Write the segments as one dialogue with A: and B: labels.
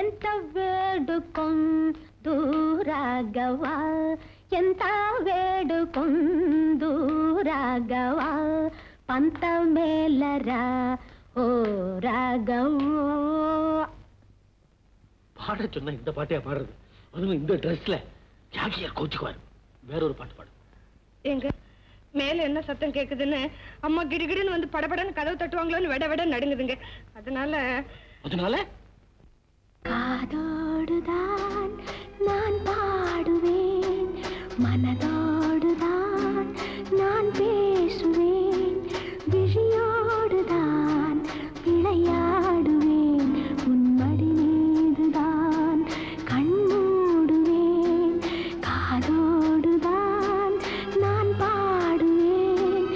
A: ఎంత వేడుకొందూరాగవా ఎంత వేడుకొందూరాగవా పంత మేలరా ఓ రాఘవో
B: பாட சொன்னா இந்த பாட்டையா பாடுறது அதுவும் இந்த ட்ரெஸ்ல ஜாக்கியார் கோச்சுக்குவார் வேற ஒரு பாட்டு பாடு
C: எங்க மேல என்ன சத்தம் கேக்குதுன்னு அம்மா கிடுகிடுன்னு வந்து படபடன்னு கதவு தட்டுவாங்களோன்னு விட விட நடுங்குதுங்க அதனால
B: அதனால
A: காதோடுதான் நான் பாடுவேன் மனதோடுதான் நான் பேசுவேன் விழியோடுதான் விளையாடுவேன் உன்மடி மீதுதான் கண்மூடுவேன் காதோடுதான் நான் பாடுவேன்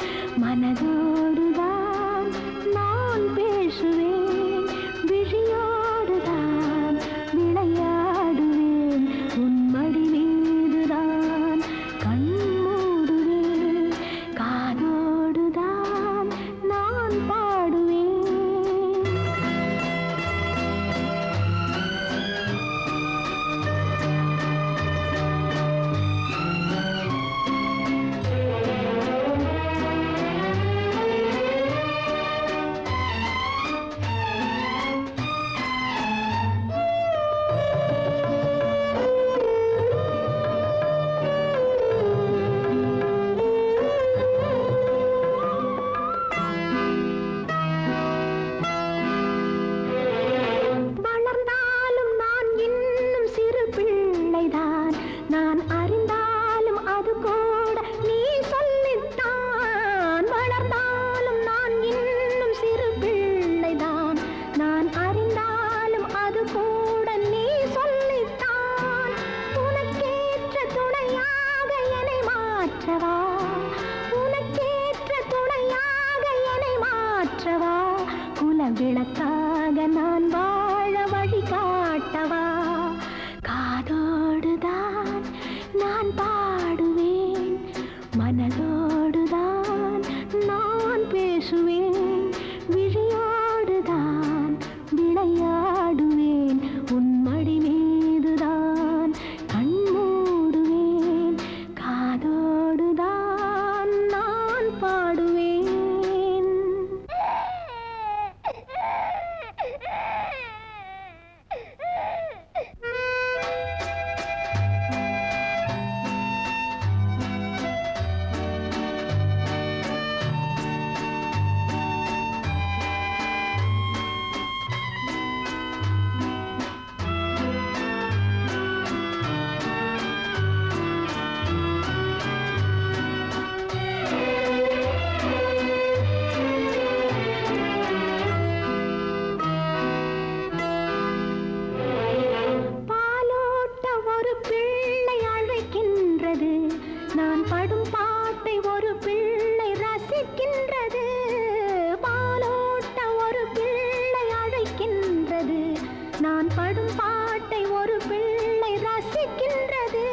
A: மனதோடுதான் நான் அறிந்தாலும் அது கூட நீ சொல்லித்தான். வளர்ந்தாலும் நான் இன்னும் சிறு பிள்ளைதான். நான் அறிந்தாலும் அது கூட நீ சொல்லித்தான். உனக்கேற்ற துணையாக என்னை மாற்றவா? உனக்கேற்ற துணையாக என்னை மாற்றவா? குல விளக்காக நான் வா படும் பாட்டை ஒரு பிள்ளை ரசிக்கின்றது.